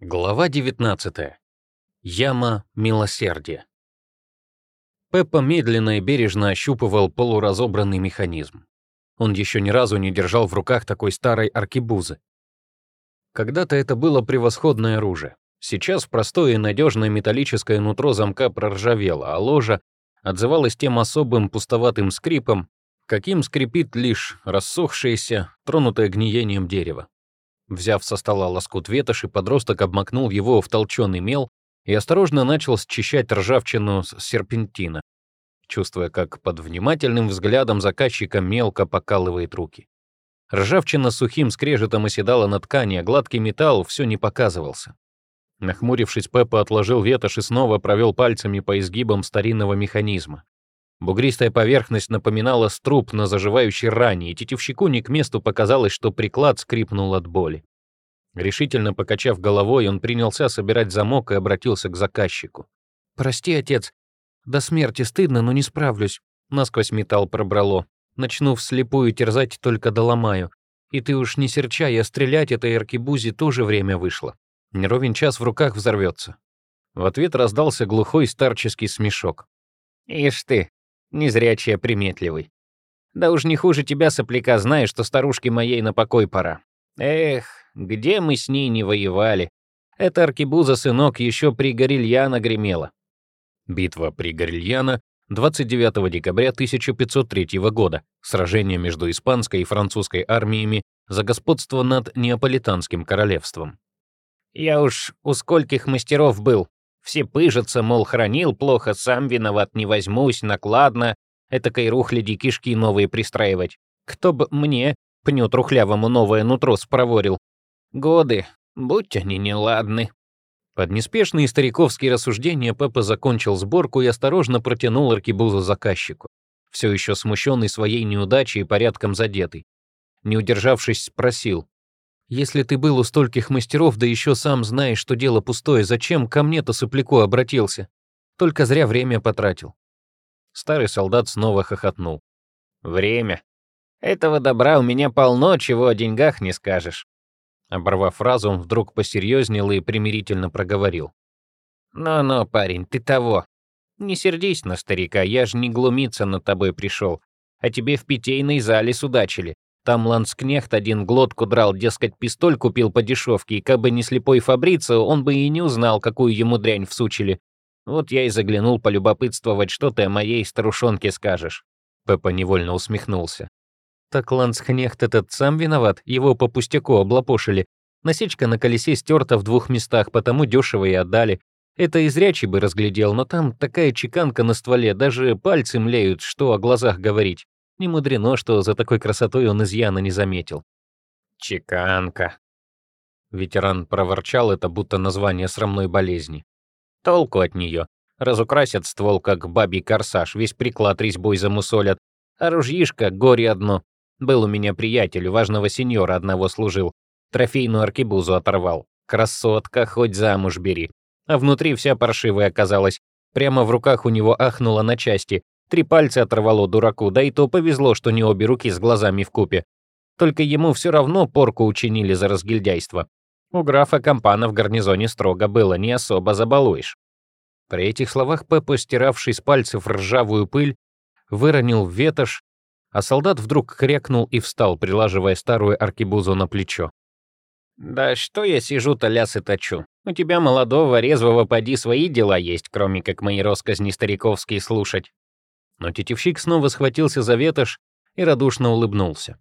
Глава 19. Яма милосердия. Пеппа медленно и бережно ощупывал полуразобранный механизм. Он еще ни разу не держал в руках такой старой аркебузы. Когда-то это было превосходное оружие. Сейчас простое и надежное металлическое нутро замка проржавело, а ложа отзывалась тем особым пустоватым скрипом, каким скрипит лишь рассохшееся, тронутое гниением дерево. Взяв со стола лоскут ветоши, подросток обмакнул его в толченый мел и осторожно начал счищать ржавчину с серпентина, чувствуя, как под внимательным взглядом заказчика мелко покалывает руки. Ржавчина сухим скрежетом оседала на ткани, а гладкий металл все не показывался. Нахмурившись, Пеппа отложил ветошь и снова провел пальцами по изгибам старинного механизма. Бугристая поверхность напоминала струп на заживающей ране, и тетивщику не к месту показалось, что приклад скрипнул от боли. Решительно покачав головой, он принялся собирать замок и обратился к заказчику. «Прости, отец, до смерти стыдно, но не справлюсь. Насквозь металл пробрало. Начну вслепую терзать, только доломаю. И ты уж не серчай, а стрелять этой аркебузе тоже время вышло. Неровен час в руках взорвется». В ответ раздался глухой старческий смешок. «Ишь ты, незрячий приметливый. Да уж не хуже тебя, сопляка, знаешь, что старушке моей на покой пора. Эх, где мы с ней не воевали. Эта аркебуза, сынок, еще при Горильяна гремела. Битва при Горильяна 29 декабря 1503 года. Сражение между испанской и французской армиями за господство над Неаполитанским королевством. Я уж у скольких мастеров был, все пыжатся, мол, хранил плохо, сам виноват, не возьмусь, накладно, этакой рухляди кишки новые пристраивать. Кто б мне, пню трухлявому, новое нутро спроворил. Годы, будь они неладны. Под неспешные стариковские рассуждения Пеппа закончил сборку и осторожно протянул аркебузу заказчику, все еще смущенный своей неудачей и порядком задетый. Не удержавшись, спросил. Если ты был у стольких мастеров, да еще сам знаешь, что дело пустое, зачем ко мне-то сопляку обратился? Только зря время потратил». Старый солдат снова хохотнул. «Время. Этого добра у меня полно, чего о деньгах не скажешь». Оборвав фразу, он вдруг посерьезнел и примирительно проговорил. «Ну-ну, парень, ты того. Не сердись на старика, я же не глумиться над тобой пришел, а тебе в питейной зале судачили. Там ланскнехт один глотку драл, дескать, пистоль купил по дешевке, и как бы не слепой Фабрицио, он бы и не узнал, какую ему дрянь всучили. Вот я и заглянул полюбопытствовать, что ты о моей старушонке скажешь». Пеппа невольно усмехнулся. «Так ланскнехт этот сам виноват, его по пустяку облапошили. Насечка на колесе стерта в двух местах, потому дешево и отдали. Это и зрячий бы разглядел, но там такая чеканка на стволе, даже пальцы млеют, что о глазах говорить. Не мудрено, что за такой красотой он изъяна не заметил. «Чеканка». Ветеран проворчал это, будто название срамной болезни. «Толку от нее. Разукрасят ствол, как бабий корсаж, весь приклад резьбой замусолят. А ружьишко — горе одно. Был у меня приятель, важного сеньора одного служил. Трофейную аркебузу оторвал. Красотка, хоть замуж бери. А внутри вся паршивая оказалась. Прямо в руках у него ахнула на части, Три пальца оторвало дураку, да и то повезло, что не обе руки с глазами в купе. Только ему все равно порку учинили за разгильдяйство. У графа Компана в гарнизоне строго было, не особо забалуешь. При этих словах Пеппа, стиравший с пальцев ржавую пыль, выронил ветошь, а солдат вдруг крякнул и встал, прилаживая старую аркебузу на плечо. «Да что я сижу-то лясы точу? У тебя, молодого, резвого, поди свои дела есть, кроме как мои росказни стариковские слушать. Но тетивщик снова схватился за ветошь и радушно улыбнулся.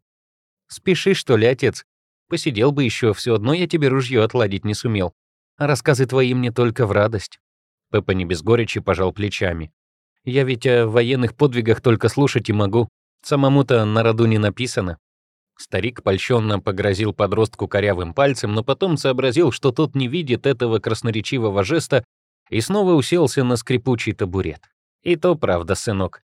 «Спеши, что ли, отец? Посидел бы еще, все одно я тебе ружье отладить не сумел. А рассказы твои мне только в радость». Пеппа не без горечи пожал плечами. «Я ведь о военных подвигах только слушать и могу. Самому-то на роду не написано». Старик польщенно погрозил подростку корявым пальцем, но потом сообразил, что тот не видит этого красноречивого жеста, и снова уселся на скрипучий табурет. «И то правда, сынок.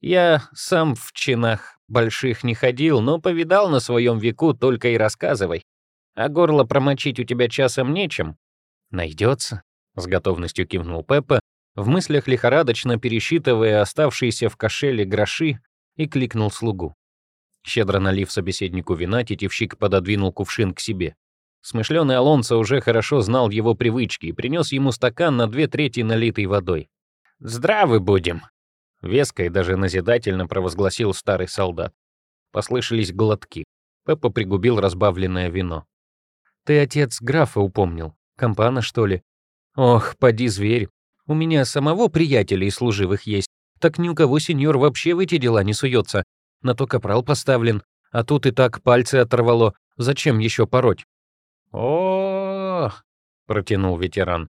Я сам в чинах больших не ходил, но повидал на своем веку, только и рассказывай. А горло промочить у тебя часом нечем. Найдется, с готовностью кивнул Пеппа, в мыслях лихорадочно пересчитывая оставшиеся в кошеле гроши, и кликнул слугу. Щедро налив собеседнику вина, тетивщик пододвинул кувшин к себе. Смышленый Алонсо уже хорошо знал его привычки и принес ему стакан на две трети налитой водой. «Здравы будем!» — веско и даже назидательно провозгласил старый солдат. Послышались глотки. Пеппа пригубил разбавленное вино. «Ты отец графа упомнил. Компана, что ли? Ох, поди зверь. У меня самого приятелей служивых есть. Так ни у кого сеньор вообще в эти дела не суется. На то капрал поставлен. А тут и так пальцы оторвало. Зачем еще пороть?» о протянул ветеран.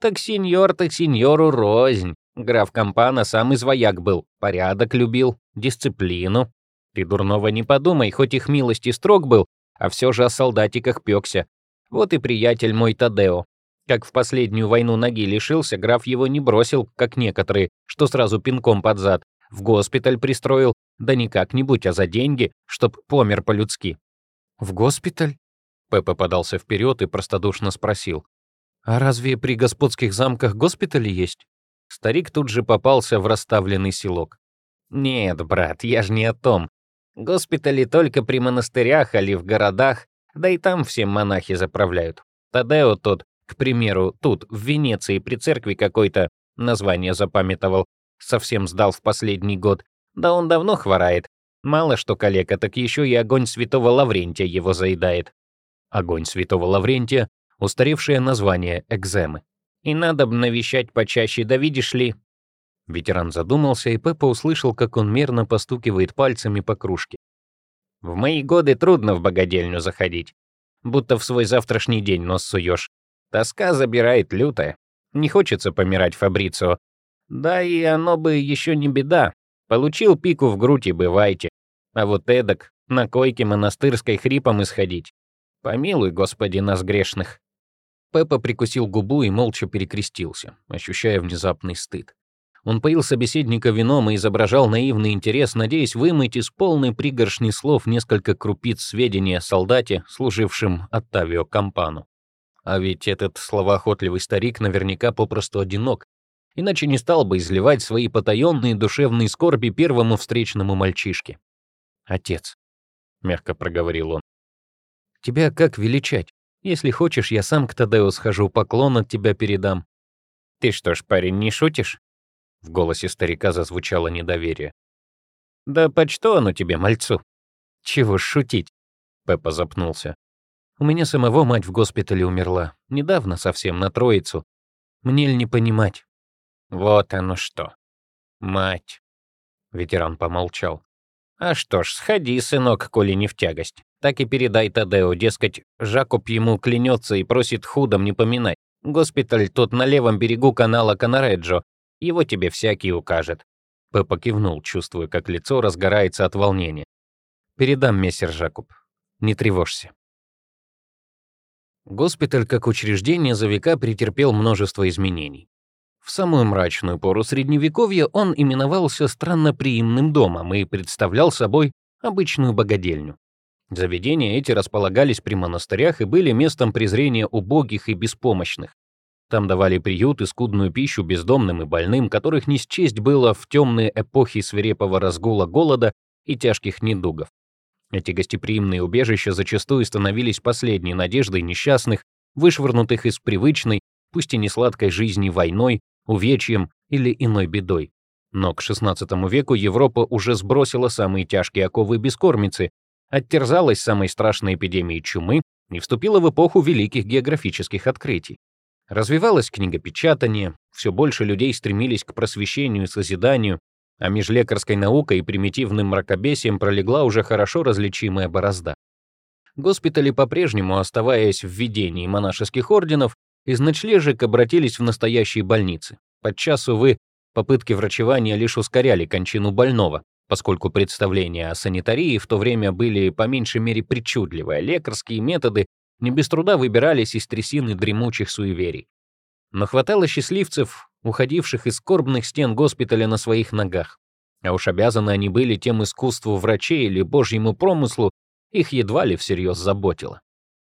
«Так сеньор, так сеньору рознь. Граф Кампана сам из вояк был, порядок любил, дисциплину. Ты дурного не подумай, хоть их милости строг был, а все же о солдатиках пёкся. Вот и приятель мой Тадео. Как в последнюю войну ноги лишился, граф его не бросил, как некоторые, что сразу пинком под зад. В госпиталь пристроил, да не как-нибудь, а за деньги, чтоб помер по-людски. «В госпиталь?» Пеппа подался вперед и простодушно спросил. «А разве при господских замках госпитали есть?» Старик тут же попался в расставленный селок. «Нет, брат, я ж не о том. Госпитали только при монастырях или в городах, да и там всем монахи заправляют. Тадео тот, к примеру, тут, в Венеции, при церкви какой-то, название запамятовал, совсем сдал в последний год. Да он давно хворает. Мало что калека, так еще и огонь святого Лаврентия его заедает. Огонь святого Лаврентия — устаревшее название экземы. И надо бы навещать почаще, да видишь ли...» Ветеран задумался, и Пеппа услышал, как он мерно постукивает пальцами по кружке. «В мои годы трудно в богадельню заходить. Будто в свой завтрашний день нос суешь. Тоска забирает лютая. Не хочется помирать Фабрицио. Да и оно бы еще не беда. Получил пику в грудь и бывайте. А вот эдак, на койке монастырской хрипом исходить. Помилуй, Господи, нас грешных. Пеппа прикусил губу и молча перекрестился, ощущая внезапный стыд. Он поил собеседника вином и изображал наивный интерес, надеясь вымыть из полной пригоршни слов несколько крупиц сведений о солдате, служившем Оттавио Кампану. А ведь этот словоохотливый старик наверняка попросту одинок, иначе не стал бы изливать свои потаенные душевные скорби первому встречному мальчишке. «Отец», — мягко проговорил он, — «тебя как величать? Если хочешь, я сам к Тадео схожу, поклон от тебя передам». «Ты что ж, парень, не шутишь?» В голосе старика зазвучало недоверие. «Да почто оно тебе, мальцу?» «Чего шутить?» Пеппа запнулся. «У меня самого мать в госпитале умерла. Недавно совсем, на Троицу. Мне ли не понимать?» «Вот оно что. Мать». Ветеран помолчал. «А что ж, сходи, сынок, коли не в тягость. Так и передай Тадео, дескать, Жакоб ему клянется и просит худом не поминать. Госпиталь тот на левом берегу канала Канареджо. Его тебе всякий укажет». Пеппа кивнул, чувствуя, как лицо разгорается от волнения. «Передам, мессер Жакоб. Не тревожься». Госпиталь как учреждение за века претерпел множество изменений. В самую мрачную пору Средневековья он именовался странноприимным домом и представлял собой обычную богадельню. Заведения эти располагались при монастырях и были местом презрения убогих и беспомощных. Там давали приют и скудную пищу бездомным и больным, которых не счесть было в темные эпохи свирепого разгула голода и тяжких недугов. Эти гостеприимные убежища зачастую становились последней надеждой несчастных, вышвырнутых из привычной, пусть и не сладкой жизни войной, увечьем или иной бедой. Но к XVI веку Европа уже сбросила самые тяжкие оковы бескормицы, оттерзалась самой страшной эпидемией чумы и вступила в эпоху великих географических открытий. Развивалось книгопечатание, все больше людей стремились к просвещению и созиданию, а межлекарской наукой и примитивным мракобесием пролегла уже хорошо различимая борозда. Госпитали, по-прежнему оставаясь в ведении монашеских орденов, из ночлежек обратились в настоящие больницы. Подчас, увы, попытки врачевания лишь ускоряли кончину больного, поскольку представления о санитарии в то время были по меньшей мере причудливые, лекарские методы не без труда выбирались из трясины дремучих суеверий. Но хватало счастливцев, уходивших из скорбных стен госпиталя на своих ногах. А уж обязаны они были тем искусству врачей или божьему промыслу, их едва ли всерьез заботило.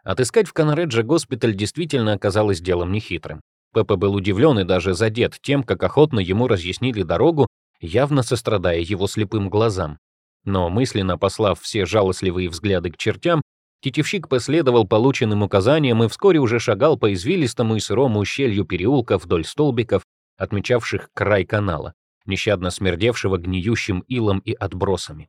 Отыскать в Канаредже госпиталь действительно оказалось делом нехитрым. Пеппа был удивлен и даже задет тем, как охотно ему разъяснили дорогу, явно сострадая его слепым глазам. Но мысленно послав все жалостливые взгляды к чертям, Тетевщик последовал полученным указаниям и вскоре уже шагал по извилистому и сырому ущелью переулка вдоль столбиков, отмечавших край канала, нещадно смердевшего гниющим илом и отбросами.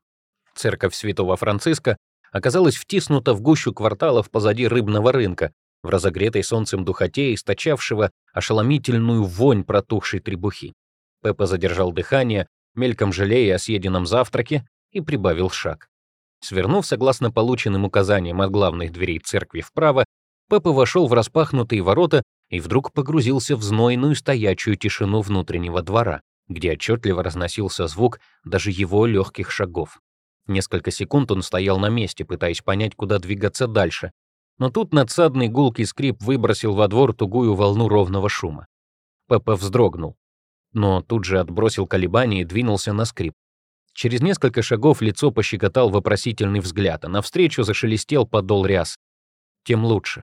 Церковь Святого Франциска оказалась втиснута в гущу кварталов позади рыбного рынка, в разогретой солнцем духоте, источавшего ошеломительную вонь протухшей требухи. Пеппа задержал дыхание, мельком жалея о съеденном завтраке, и прибавил шаг. Свернув согласно полученным указаниям от главных дверей церкви вправо, Пеппа вошел в распахнутые ворота и вдруг погрузился в знойную стоячую тишину внутреннего двора, где отчетливо разносился звук даже его легких шагов. Несколько секунд он стоял на месте, пытаясь понять, куда двигаться дальше. Но тут надсадный гулкий скрип выбросил во двор тугую волну ровного шума. Пеппа вздрогнул, но тут же отбросил колебания и двинулся на скрип. Через несколько шагов лицо пощекотал вопросительный взгляд, а навстречу зашелестел подол ряс. Тем лучше.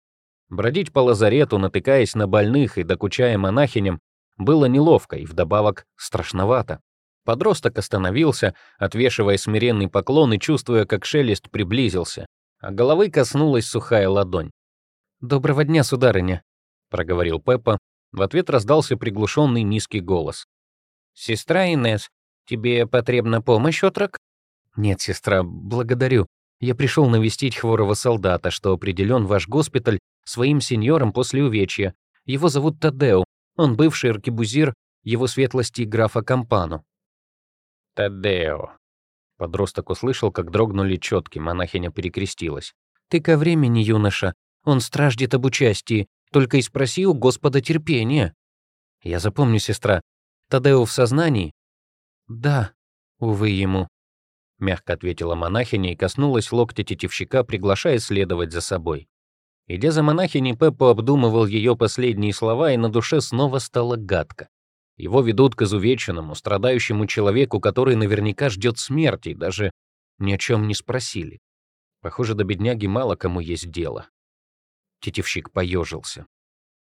Бродить по лазарету, натыкаясь на больных и докучая монахиням, было неловко и вдобавок страшновато. Подросток остановился, отвешивая смиренный поклон и чувствуя, как шелест приблизился, а головы коснулась сухая ладонь. «Доброго дня, сударыня», — проговорил Пеппа. В ответ раздался приглушенный низкий голос. «Сестра Инес, Тебе потребна помощь, отрок? Нет, сестра, благодарю. Я пришел навестить хворого солдата, что определен ваш госпиталь своим сеньором после увечья. Его зовут Тадео. Он бывший аркебузир его светлости графа Кампану. Тадео. Подросток услышал, как дрогнули четки, монахиня перекрестилась. «Ты ко времени, юноша. Он страждет об участии. Только и спроси у Господа терпения». «Я запомню, сестра. Тадео в сознании?» «Да, увы ему», — мягко ответила монахиня и коснулась локтя тетивщика, приглашая следовать за собой. Идя за монахиней, Пеппо обдумывал ее последние слова, и на душе снова стало гадко. Его ведут к изувеченному, страдающему человеку, который наверняка ждет смерти, даже ни о чем не спросили. Похоже, до бедняги мало кому есть дело. Тетивщик поежился.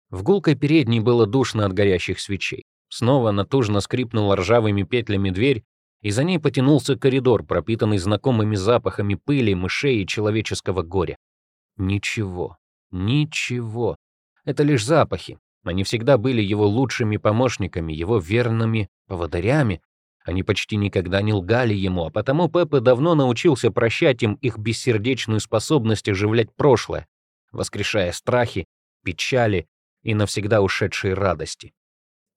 В гулкой передней было душно от горящих свечей. Снова натужно скрипнула ржавыми петлями дверь, и за ней потянулся коридор, пропитанный знакомыми запахами пыли, мышей и человеческого горя. Ничего, ничего. Это лишь запахи. Они всегда были его лучшими помощниками, его верными поводырями. Они почти никогда не лгали ему, а потому Пеппа давно научился прощать им их бессердечную способность оживлять прошлое, воскрешая страхи, печали и навсегда ушедшие радости.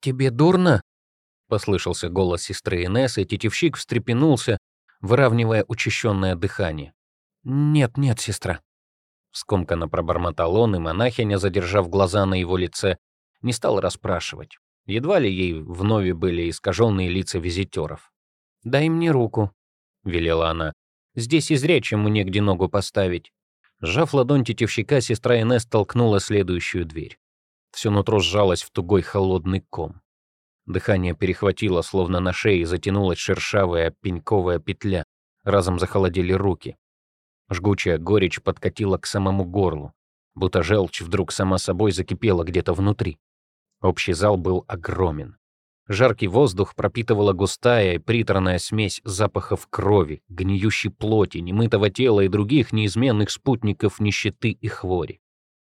«Тебе дурно?» — послышался голос сестры Инессы, и тетевщик встрепенулся, выравнивая учащенное дыхание. «Нет, нет, сестра». Скомканно пробормотал он, и монахиня, задержав глаза на его лице, не стала расспрашивать. Едва ли ей вновь были искаженные лица визитеров. «Дай мне руку», — велела она. «Здесь изречь ему негде ногу поставить». Сжав ладонь тетевщика, сестра Инесс толкнула следующую дверь. Все нутро сжалось в тугой холодный ком. Дыхание перехватило, словно на шее затянулась шершавая пеньковая петля. Разом захолодели руки. Жгучая горечь подкатила к самому горлу, будто желчь вдруг сама собой закипела где-то внутри. Общий зал был огромен. Жаркий воздух пропитывала густая и приторная смесь запахов крови, гниющей плоти, немытого тела и других неизменных спутников нищеты и хвори.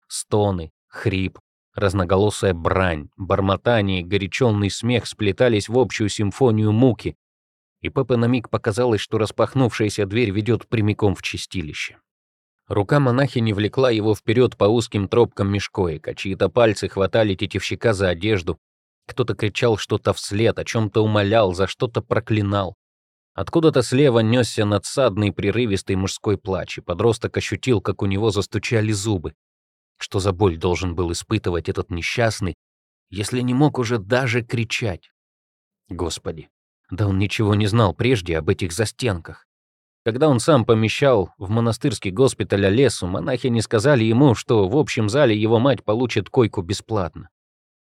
Стоны, хрип, Разноголосая брань, бормотание и горяченный смех сплетались в общую симфонию муки, и Пепе на миг показалось, что распахнувшаяся дверь ведет прямиком в чистилище. Рука монахини влекла его вперед по узким тропкам мешкоек, чьи-то пальцы хватали тетивщика за одежду. Кто-то кричал что-то вслед, о чем-то умолял, за что-то проклинал. Откуда-то слева несся надсадный прерывистый мужской плач, и подросток ощутил, как у него застучали зубы. Что за боль должен был испытывать этот несчастный, если не мог уже даже кричать? Господи, да он ничего не знал прежде об этих застенках. Когда он сам помещал в монастырский госпиталь Олесу, монахи не сказали ему, что в общем зале его мать получит койку бесплатно.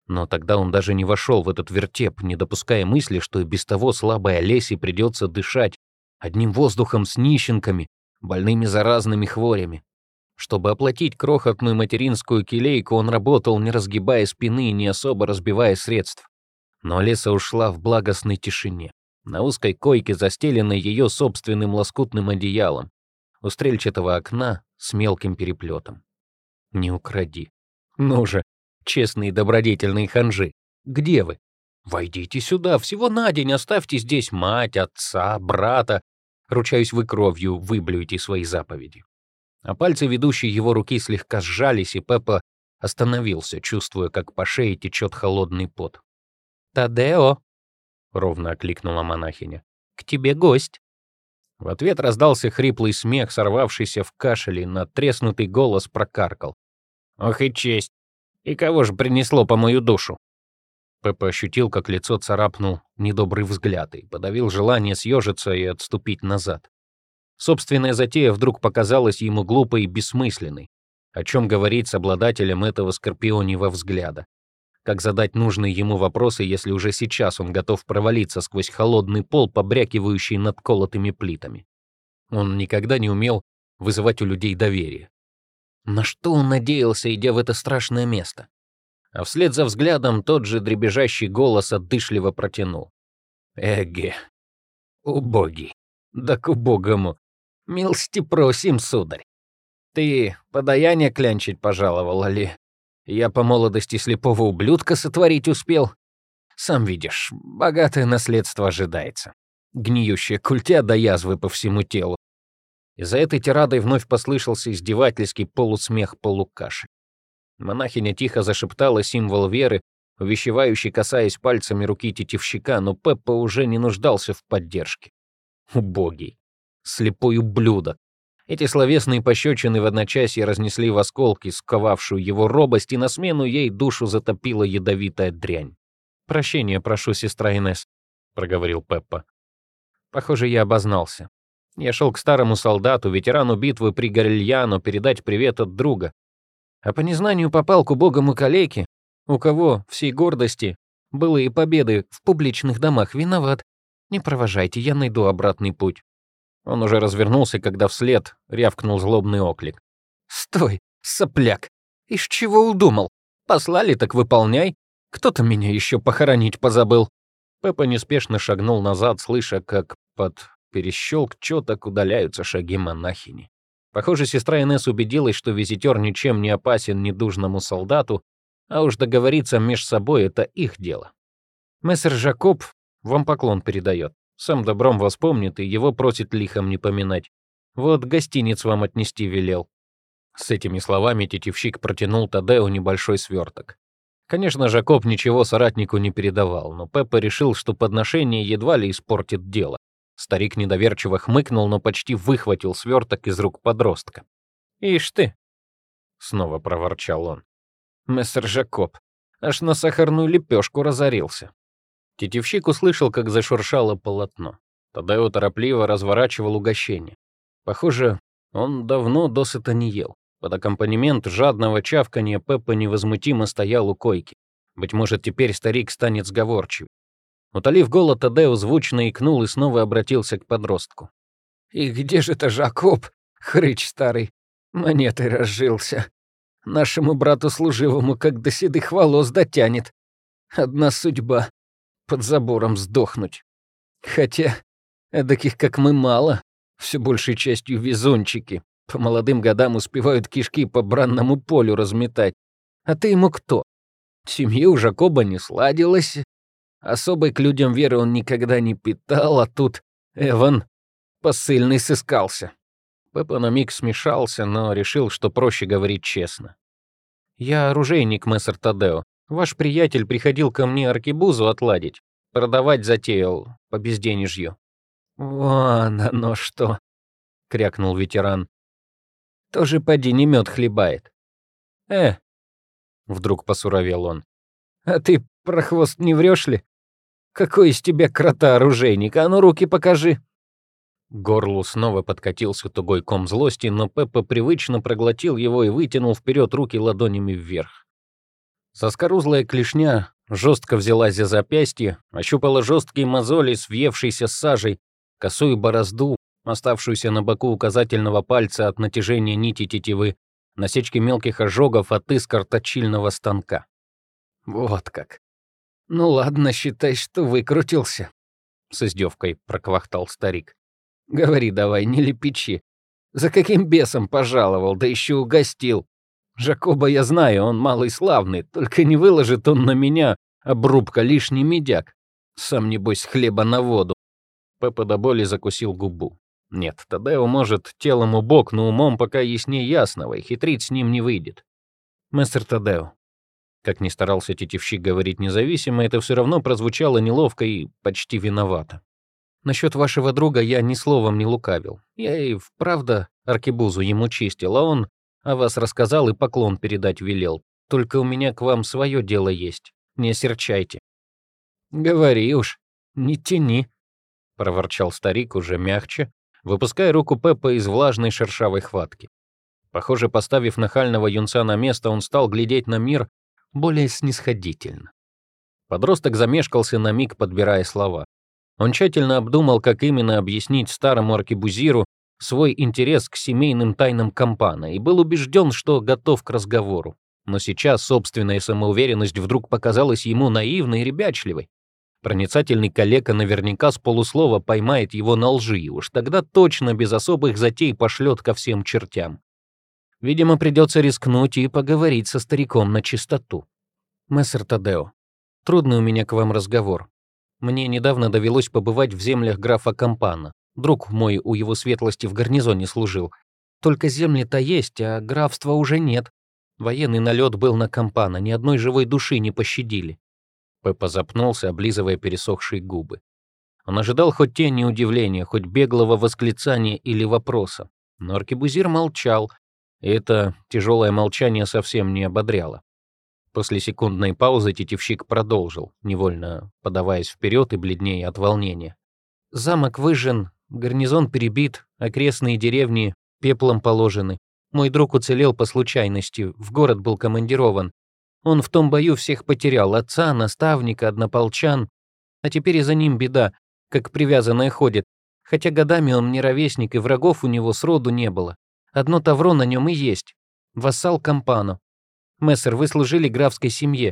Но тогда он даже не вошел в этот вертеп, не допуская мысли, что и без того слабой Олесе придется дышать одним воздухом с нищенками, больными заразными хворями. Чтобы оплатить крохотную материнскую келейку, он работал, не разгибая спины и не особо разбивая средств. Но Леса ушла в благостной тишине, на узкой койке, застеленной ее собственным лоскутным одеялом. у стрельчатого окна с мелким переплетом. Не укради. Ну же, честные добродетельные ханжи, где вы? Войдите сюда, всего на день оставьте здесь мать, отца, брата. Ручаюсь, вы кровью выблюете свои заповеди. А пальцы ведущей его руки слегка сжались, и Пеппа остановился, чувствуя, как по шее течет холодный пот. «Тадео!» — ровно окликнула монахиня. «К тебе гость!» В ответ раздался хриплый смех, сорвавшийся в кашеле, надтреснутый голос прокаркал. «Ох и честь! И кого же принесло по мою душу?» Пеппа ощутил, как лицо царапнул недобрый взгляд и подавил желание съежиться и отступить назад. Собственная затея вдруг показалась ему глупой и бессмысленной. О чем говорить с обладателем этого скорпионьего взгляда? Как задать нужные ему вопросы, если уже сейчас он готов провалиться сквозь холодный пол, побрякивающий над колотыми плитами? Он никогда не умел вызывать у людей доверие. На что он надеялся, идя в это страшное место? А вслед за взглядом тот же дребезжащий голос отдышливо протянул. «Эге, убогий, да к убогому, милости просим, сударь. Ты подаяние клянчить пожаловал, ли? Я по молодости слепого ублюдка сотворить успел. Сам видишь, богатое наследство ожидается. Гниющая культя до язвы по всему телу. И за этой тирадой вновь послышался издевательский полусмех-полукашель. Монахиня тихо зашептала символ веры, увещевающий, касаясь пальцами руки тетивщика, но Пеппа уже не нуждался в поддержке. Убогий. Слепой ублюдок. Эти словесные пощечины в одночасье разнесли в осколки, сковавшую его робость, и на смену ей душу затопила ядовитая дрянь. «Прощения прошу, сестра Инесс», — проговорил Пеппа. «Похоже, я обознался. Я шел к старому солдату, ветерану битвы при Горильяно, передать привет от друга. А по незнанию попал к убогому калеке, у кого всей гордости было и победы в публичных домах виноват. Не провожайте, я найду обратный путь. Он уже развернулся, когда вслед рявкнул злобный оклик. «Стой, сопляк! Из чего удумал? Послали, так выполняй. Кто-то меня еще похоронить позабыл». Пеппа неспешно шагнул назад, слыша, как под перещелк чёток удаляются шаги монахини. Похоже, сестра Инесс убедилась, что визитер ничем не опасен недужному солдату, а уж договориться меж собой — это их дело. Мессер Жакоб вам поклон передает. Сам добром вас помнит и его просит лихом не поминать. Вот гостиниц вам отнести велел». С этими словами тетивщик протянул Тадео небольшой сверток. Конечно, Жакоб ничего соратнику не передавал, но Пеппа решил, что подношение едва ли испортит дело. Старик недоверчиво хмыкнул, но почти выхватил сверток из рук подростка. «Ишь ты!» — снова проворчал он. «Мессер Жакоб, аж на сахарную лепешку разорился». Тетевщик услышал, как зашуршало полотно. Тогда его торопливо разворачивал угощение. Похоже, он давно досыта не ел. Под аккомпанемент жадного чавканья Пеппа невозмутимо стоял у койки. Быть может, теперь старик станет сговорчивым. Утолив голод, Тадео звучно икнул и снова обратился к подростку. «И где же это Жакоб, хрыч старый? Монетой разжился. Нашему брату-служивому как до седых волос дотянет. Одна судьба — под забором сдохнуть. Хотя, таких как мы мало, все большей частью везунчики. По молодым годам успевают кишки по бранному полю разметать. А ты ему кто? Семье у Жакоба не сладилось, Особой к людям веры он никогда не питал, а тут Эван посыльный сыскался. Пеппа на миг смешался, но решил, что проще говорить честно. «Я оружейник, мессер Тадео. Ваш приятель приходил ко мне аркебузу отладить. Продавать затеял по безденежью». «Вон оно что!» — крякнул ветеран. «Тоже поди не мед хлебает». «Э!» — вдруг посуровел он. «А ты, прохвост, не врешь ли? Какой из тебя крота-оружейник? А ну, руки покажи!» Горлу снова подкатился тугой ком злости, но Пеппа привычно проглотил его и вытянул вперед руки ладонями вверх. Соскорузлая клешня жестко взялась за запястье, ощупала жесткие мозоли с сажей, косую борозду, оставшуюся на боку указательного пальца от натяжения нити тетивы, насечки мелких ожогов от искр точильного станка. Вот как. «Ну ладно, считай, что выкрутился», — с издевкой проквахтал старик. «Говори давай, не лепечи. За каким бесом пожаловал, да еще угостил? Жакоба я знаю, он малый славный, только не выложит он на меня обрубка лишний медяк. Сам, небось, хлеба на воду. Пеппа до боли закусил губу. Нет, Тадео может телом убок, но умом пока яснее ясного, и хитрить с ним не выйдет. Мастер Тадео. Как ни старался тетивщик говорить независимо, это все равно прозвучало неловко и почти виновато. Насчет вашего друга я ни словом не лукавил. Я и вправду аркебузу ему чистил, а он о вас рассказал и поклон передать велел. Только у меня к вам свое дело есть. Не осерчайте. Говори уж, не тяни, — проворчал старик уже мягче, выпуская руку Пеппа из влажной шершавой хватки. Похоже, поставив нахального юнца на место, он стал глядеть на мир более снисходительно. Подросток замешкался на миг, подбирая слова. Он тщательно обдумал, как именно объяснить старому аркебузиру свой интерес к семейным тайнам компана и был убежден, что готов к разговору. Но сейчас собственная самоуверенность вдруг показалась ему наивной и ребячливой. Проницательный коллега наверняка с полуслова поймает его на лжи, и уж тогда точно без особых затей пошлет ко всем чертям. Видимо, придется рискнуть и поговорить со стариком на чистоту. Мессер Тадео, трудный у меня к вам разговор. Мне недавно довелось побывать в землях графа Кампана. Друг мой у его светлости в гарнизоне служил. Только земли-то есть, а графства уже нет. Военный налет был на Кампана, ни одной живой души не пощадили. Пеппа запнулся, облизывая пересохшие губы. Он ожидал хоть тени удивления, хоть беглого восклицания или вопроса. Но аркебузир молчал, и это тяжелое молчание совсем не ободряло. После секундной паузы тетивщик продолжил, невольно подаваясь вперед и бледнее от волнения. «Замок выжжен, гарнизон перебит, окрестные деревни пеплом положены. Мой друг уцелел по случайности, в город был командирован. Он в том бою всех потерял, отца, наставника, однополчан. А теперь и за ним беда, как привязанная ходит. Хотя годами он мне ровесник, и врагов у него сроду не было. Одно тавро на нем и есть. Вассал Кампано. Мессер, вы служили графской семье.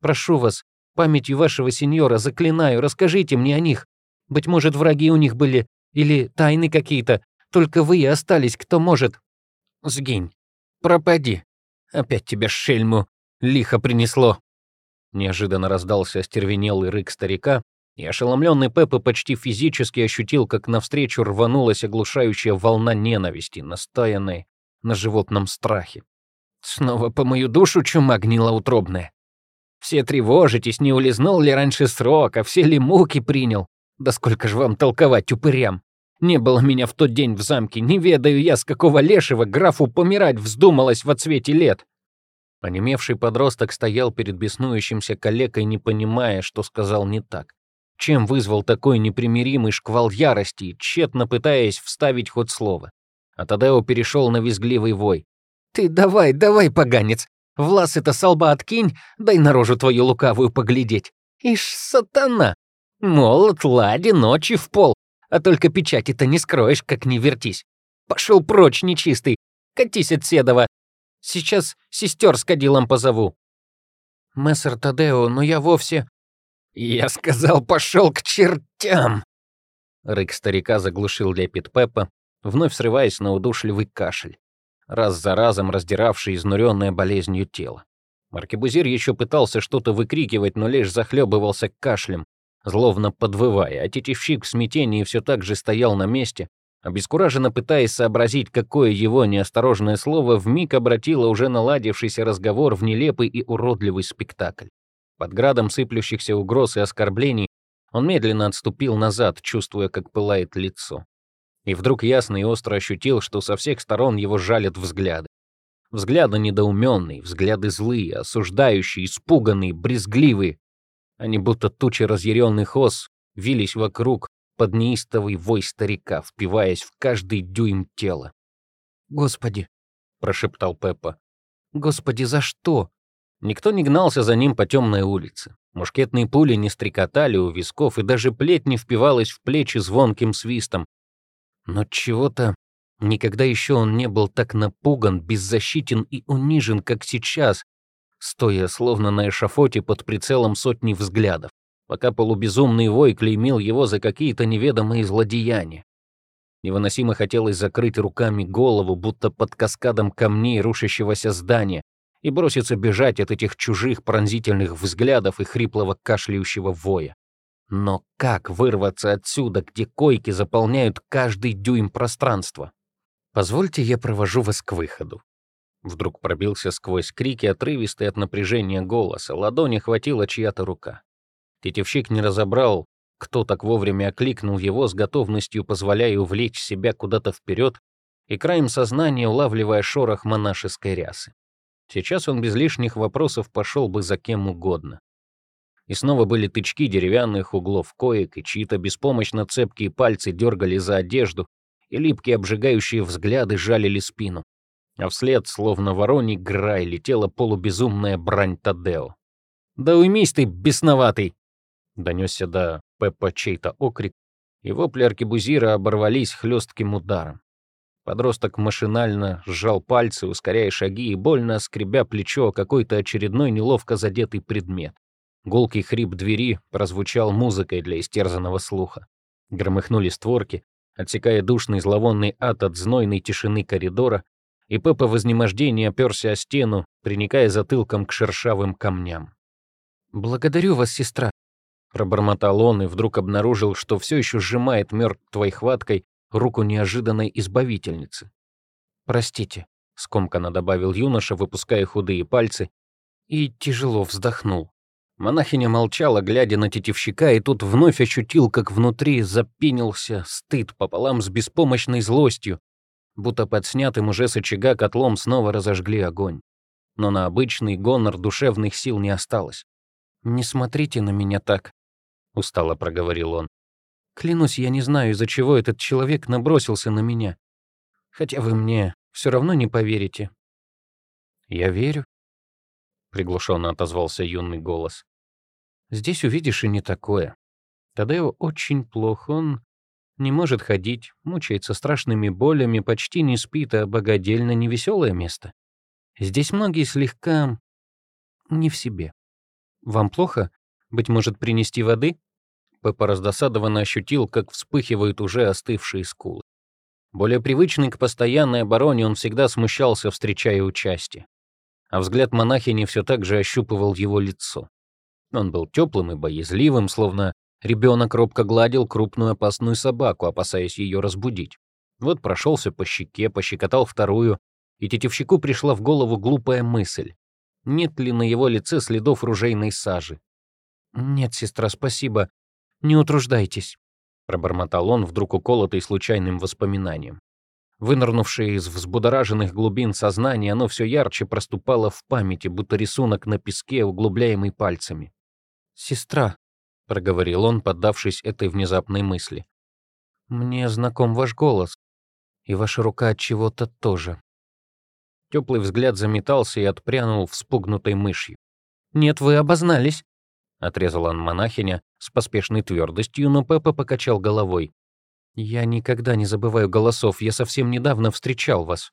Прошу вас, памятью вашего сеньора, заклинаю, расскажите мне о них. Быть может, враги у них были или тайны какие-то. Только вы и остались, кто может. Сгинь. Пропади. Опять тебя шельму лихо принесло!» Неожиданно раздался остервенелый рык старика, и ошеломленный Пеппа почти физически ощутил, как навстречу рванулась оглушающая волна ненависти, настоянной на животном страхе. «Снова по мою душу чума гнила утробная. Все тревожитесь, не улизнул ли раньше срока, все ли муки принял. Да сколько ж вам толковать упырям? Не было меня в тот день в замке, не ведаю я, с какого лешего графу помирать вздумалось во цвете лет. Онемевший подросток стоял перед беснующимся калекой, не понимая, что сказал не так. Чем вызвал такой непримиримый шквал ярости, тщетно пытаясь вставить хоть слово. А Тадео перешел на визгливый вой. «Ты давай, давай, поганец! Влас это солба откинь, дай наружу твою лукавую поглядеть! Ишь, сатана! Молот, лади, ночи в пол, а только печати-то не скроешь, как не вертись! Пошел прочь, нечистый! Катись от Седова, Сейчас сестер с кадилом позову». «Мессер Тадео, но я вовсе...» «Я сказал, пошел к чертям!» Рык старика заглушил лепет Пеппа, вновь срываясь на удушливый кашель, раз за разом раздиравший изнуренное болезнью тело. Маркебузир еще пытался что-то выкрикивать, но лишь захлебывался кашлем, зловно подвывая, а тетивщик в смятении все так же стоял на месте, Обескураженно пытаясь сообразить, какое его неосторожное слово вмиг обратило уже наладившийся разговор в нелепый и уродливый спектакль. Под градом сыплющихся угроз и оскорблений он медленно отступил назад, чувствуя, как пылает лицо. И вдруг ясно и остро ощутил, что со всех сторон его жалят взгляды. Взгляды недоуменные, взгляды злые, осуждающие, испуганные, брезгливые. Они будто тучи разъяренных ос вились вокруг, под неистовый вой старика, впиваясь в каждый дюйм тела. «Господи!» — прошептал Пеппа. «Господи, за что?» Никто не гнался за ним по темной улице. Мушкетные пули не стрекотали у висков, и даже плеть не впивалась в плечи звонким свистом. Но чего-то никогда еще он не был так напуган, беззащитен и унижен, как сейчас, стоя словно на эшафоте под прицелом сотни взглядов пока полубезумный вой клеймил его за какие-то неведомые злодеяния. Невыносимо хотелось закрыть руками голову, будто под каскадом камней рушащегося здания, и броситься бежать от этих чужих пронзительных взглядов и хриплого кашляющего воя. Но как вырваться отсюда, где койки заполняют каждый дюйм пространства? Позвольте, я провожу вас к выходу. Вдруг пробился сквозь крики, отрывистый от напряжения голоса. Ладони хватила чья-то рука. Тетевщик не разобрал, кто так вовремя окликнул его с готовностью, позволяя увлечь себя куда-то вперед, и краем сознания улавливая шорох монашеской рясы. Сейчас он без лишних вопросов пошел бы за кем угодно. И снова были тычки деревянных углов коек, и чьи-то беспомощно цепкие пальцы дергали за одежду, и липкие обжигающие взгляды жалили спину а вслед, словно вороний грай, летела полубезумная брань Тадео. «Да уймись ты, бесноватый!» Донесся до Пеппа чей-то окрик, и вопли аркебузира оборвались хлестким ударом. Подросток машинально сжал пальцы, ускоряя шаги и больно скребя плечо какой-то очередной неловко задетый предмет. Гулкий хрип двери прозвучал музыкой для истерзанного слуха. Громыхнули створки, отсекая душный зловонный ад от знойной тишины коридора, и Пеппа в изнемождении оперся о стену, приникая затылком к шершавым камням. «Благодарю вас, сестра», — пробормотал он и вдруг обнаружил, что все еще сжимает мертвой хваткой руку неожиданной избавительницы. «Простите», — скомканно добавил юноша, выпуская худые пальцы, и тяжело вздохнул. Монахиня молчала, глядя на тетивщика, и тут вновь ощутил, как внутри запинился стыд пополам с беспомощной злостью, будто под снятым уже с очага котлом снова разожгли огонь. Но на обычный гонор душевных сил не осталось. «Не смотрите на меня так», — устало проговорил он. «Клянусь, я не знаю, из-за чего этот человек набросился на меня. Хотя вы мне все равно не поверите». «Я верю», — приглушенно отозвался юный голос. «Здесь увидишь и не такое. Тадео очень плохо, он не может ходить, мучается страшными болями, почти не спит, а богадельно невеселое место. Здесь многие слегка не в себе. Вам плохо? Быть может, принести воды? Пеппа раздосадованно ощутил, как вспыхивают уже остывшие скулы. Более привычный к постоянной обороне, он всегда смущался, встречая участие. А взгляд монахини все так же ощупывал его лицо. Он был теплым и боязливым, словно Ребенок робко гладил крупную опасную собаку, опасаясь ее разбудить. Вот прошелся по щеке, пощекотал вторую, и тетевщику пришла в голову глупая мысль. Нет ли на его лице следов ружейной сажи? «Нет, сестра, спасибо. Не утруждайтесь», — пробормотал он, вдруг уколотый случайным воспоминанием. Вынырнувшее из взбудораженных глубин сознания, оно все ярче проступало в памяти, будто рисунок на песке, углубляемый пальцами. «Сестра», — проговорил он, поддавшись этой внезапной мысли. «Мне знаком ваш голос, и ваша рука от чего-то тоже». Теплый взгляд заметался и отпрянул вспугнутой мышью. «Нет, вы обознались», — отрезала он монахиня с поспешной твердостью, но Пеппа покачал головой. «Я никогда не забываю голосов, я совсем недавно встречал вас».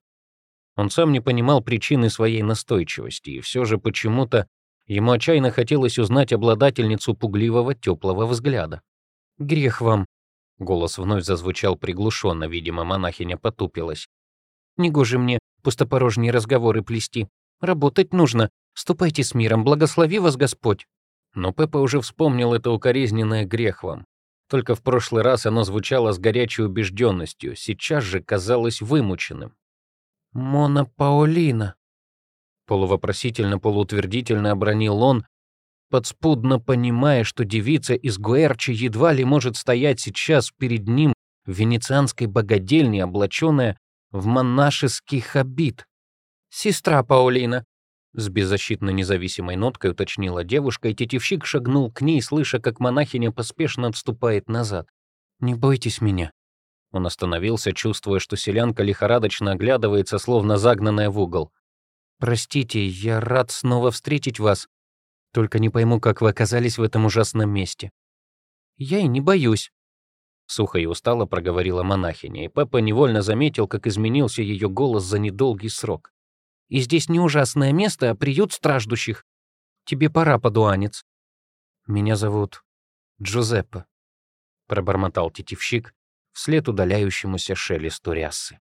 Он сам не понимал причины своей настойчивости, и все же почему-то Ему отчаянно хотелось узнать обладательницу пугливого теплого взгляда. «Грех вам!» — голос вновь зазвучал приглушенно, видимо, монахиня потупилась. «Негоже мне пустопорожние разговоры плести. Работать нужно. Ступайте с миром, благослови вас Господь!» Но Пеппа уже вспомнил это укоризненное грех вам. Только в прошлый раз оно звучало с горячей убежденностью, сейчас же казалось вымученным. «Мона Паолина», Полувопросительно, полуутвердительно обронил он, подспудно понимая, что девица из Гуэрчи едва ли может стоять сейчас перед ним в венецианской богадельне, облаченная в монашеский хабит. «Сестра Паулина», — с беззащитно независимой ноткой уточнила девушка, и тетивщик шагнул к ней, слыша, как монахиня поспешно отступает назад. «Не бойтесь меня». Он остановился, чувствуя, что селянка лихорадочно оглядывается, словно загнанная в угол. «Простите, я рад снова встретить вас. Только не пойму, как вы оказались в этом ужасном месте». «Я и не боюсь», — сухо и устало проговорила монахиня, и Пеппа невольно заметил, как изменился ее голос за недолгий срок. «И здесь не ужасное место, а приют страждущих. Тебе пора, подуанец». «Меня зовут Джузеппе», — пробормотал тетивщик, вслед удаляющемуся шелесту рясы.